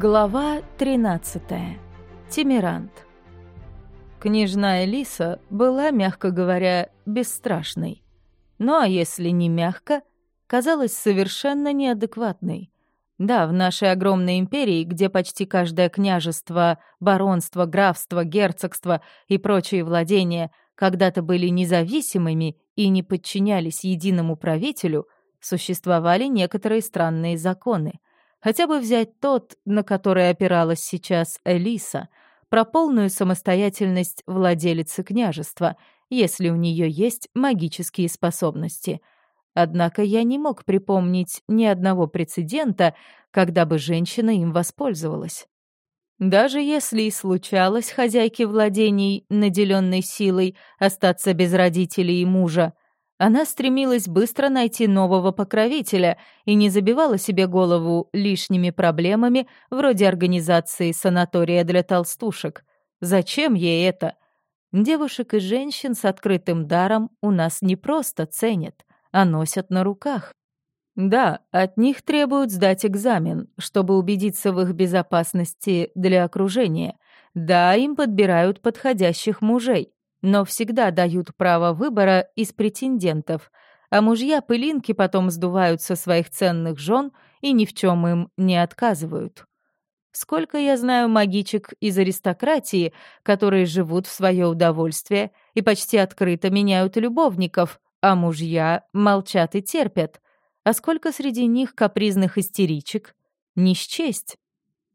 Глава 13. Тимирант. Княжна Элиса была, мягко говоря, бесстрашной. Ну а если не мягко, казалась совершенно неадекватной. Да, в нашей огромной империи, где почти каждое княжество, баронство, графство, герцогство и прочие владения когда-то были независимыми и не подчинялись единому правителю, существовали некоторые странные законы — Хотя бы взять тот, на который опиралась сейчас Элиса, про полную самостоятельность владелицы княжества, если у нее есть магические способности. Однако я не мог припомнить ни одного прецедента, когда бы женщина им воспользовалась. Даже если и случалось хозяйке владений, наделенной силой, остаться без родителей и мужа, она стремилась быстро найти нового покровителя и не забивала себе голову лишними проблемами вроде организации санатория для толстушек. Зачем ей это? Девушек и женщин с открытым даром у нас не просто ценят, а носят на руках. Да, от них требуют сдать экзамен, чтобы убедиться в их безопасности для окружения. Да, им подбирают подходящих мужей но всегда дают право выбора из претендентов, а мужья-пылинки потом сдувают со своих ценных жен и ни в чем им не отказывают. Сколько я знаю магичек из аристократии, которые живут в свое удовольствие и почти открыто меняют любовников, а мужья молчат и терпят. А сколько среди них капризных истеричек? Не счесть.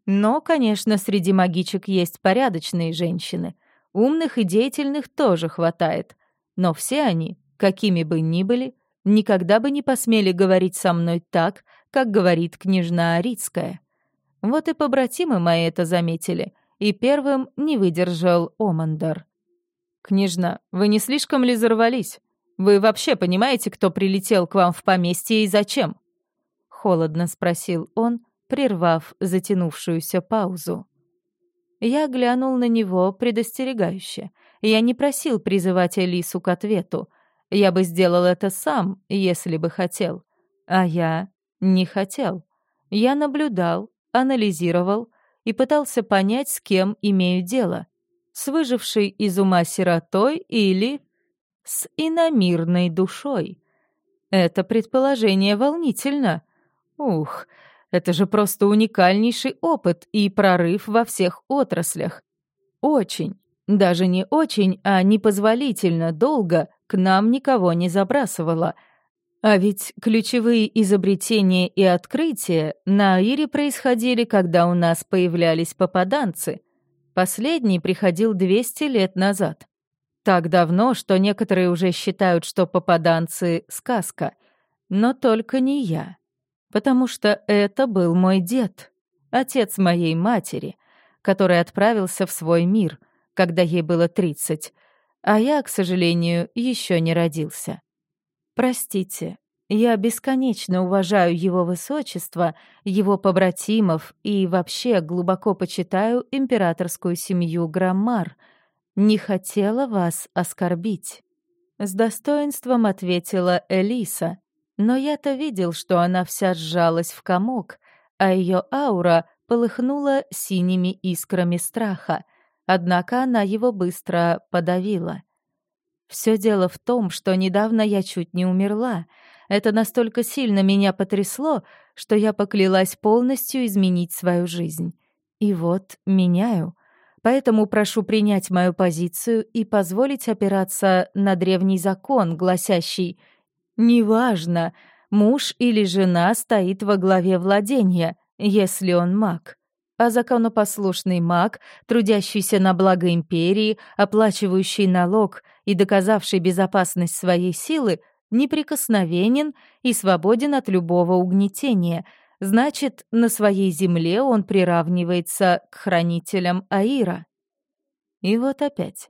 Но, конечно, среди магичек есть порядочные женщины — Умных и деятельных тоже хватает. Но все они, какими бы ни были, никогда бы не посмели говорить со мной так, как говорит княжна Арицкая. Вот и побратимы мои это заметили, и первым не выдержал Омандар. «Княжна, вы не слишком ли зарвались? Вы вообще понимаете, кто прилетел к вам в поместье и зачем?» Холодно спросил он, прервав затянувшуюся паузу. Я глянул на него предостерегающе. Я не просил призывать Элису к ответу. Я бы сделал это сам, если бы хотел. А я не хотел. Я наблюдал, анализировал и пытался понять, с кем имею дело. С выжившей из ума сиротой или с иномирной душой. Это предположение волнительно. Ух, это же просто уникальнейший опыт и прорыв во всех отраслях. Очень, даже не очень, а непозволительно долго к нам никого не забрасывало. А ведь ключевые изобретения и открытия на Аире происходили, когда у нас появлялись попаданцы. Последний приходил 200 лет назад. Так давно, что некоторые уже считают, что попаданцы — сказка. Но только не я потому что это был мой дед, отец моей матери, который отправился в свой мир, когда ей было 30, а я, к сожалению, еще не родился. Простите, я бесконечно уважаю его высочество, его побратимов и вообще глубоко почитаю императорскую семью Граммар. Не хотела вас оскорбить. С достоинством ответила Элиса, но я-то видел, что она вся сжалась в комок, а ее аура полыхнула синими искрами страха, однако она его быстро подавила. Все дело в том, что недавно я чуть не умерла. Это настолько сильно меня потрясло, что я поклялась полностью изменить свою жизнь. И вот меняю. Поэтому прошу принять мою позицию и позволить опираться на древний закон, гласящий — Неважно, муж или жена стоит во главе владения, если он маг. А законопослушный маг, трудящийся на благо империи, оплачивающий налог и доказавший безопасность своей силы, неприкосновенен и свободен от любого угнетения. Значит, на своей земле он приравнивается к хранителям Аира. И вот опять.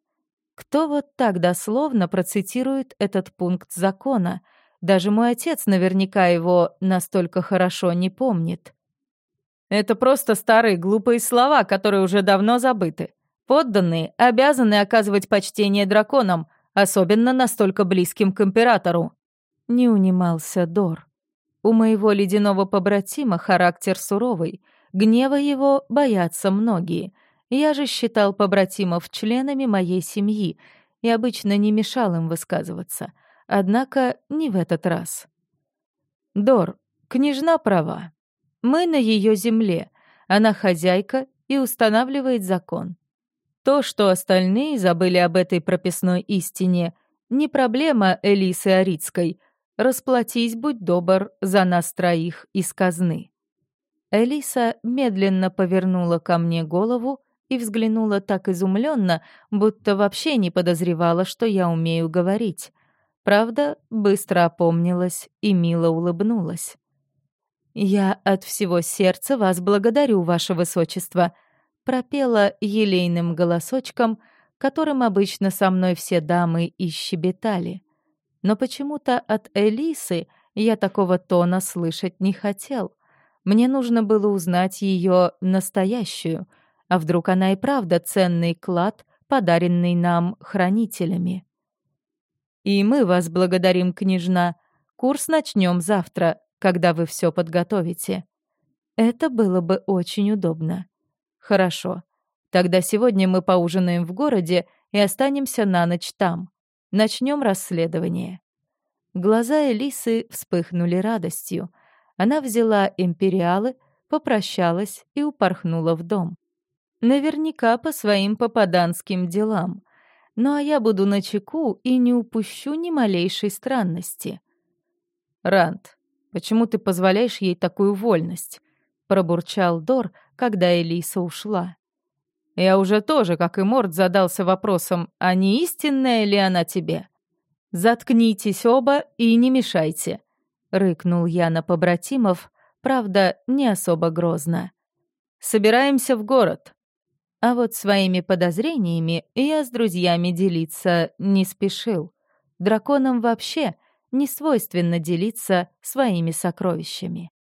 Кто вот так дословно процитирует этот пункт закона? Даже мой отец наверняка его настолько хорошо не помнит. Это просто старые глупые слова, которые уже давно забыты. Подданные обязаны оказывать почтение драконам, особенно настолько близким к императору. Не унимался Дор. У моего ледяного побратима характер суровый. Гнева его боятся многие. Я же считал побратимов членами моей семьи и обычно не мешал им высказываться. Однако не в этот раз. Дор, княжна права. Мы на ее земле. Она хозяйка и устанавливает закон. То, что остальные забыли об этой прописной истине, не проблема Элисы Арицкой. Расплатись, будь добр, за нас троих из казны. Элиса медленно повернула ко мне голову и взглянула так изумленно, будто вообще не подозревала, что я умею говорить. Правда, быстро опомнилась и мило улыбнулась. «Я от всего сердца вас благодарю, ваше высочество», пропела елейным голосочком, которым обычно со мной все дамы и щебетали. Но почему-то от Элисы я такого тона слышать не хотел. Мне нужно было узнать ее настоящую, а вдруг она и правда ценный клад, подаренный нам хранителями. «И мы вас благодарим, княжна. Курс начнем завтра, когда вы все подготовите. Это было бы очень удобно. Хорошо. Тогда сегодня мы поужинаем в городе и останемся на ночь там. Начнем расследование. Глаза Элисы вспыхнули радостью. Она взяла империалы, попрощалась и упорхнула в дом. Наверняка по своим попаданским делам. Ну а я буду на чеку и не упущу ни малейшей странности. Рант, Почему ты позволяешь ей такую вольность?» — пробурчал Дор, когда Элиса ушла. «Я уже тоже, как и Морд, задался вопросом, а не истинная ли она тебе?» «Заткнитесь оба и не мешайте», — рыкнул я на побратимов, правда, не особо грозно. «Собираемся в город». А вот своими подозрениями я с друзьями делиться не спешил. Драконам вообще не свойственно делиться своими сокровищами.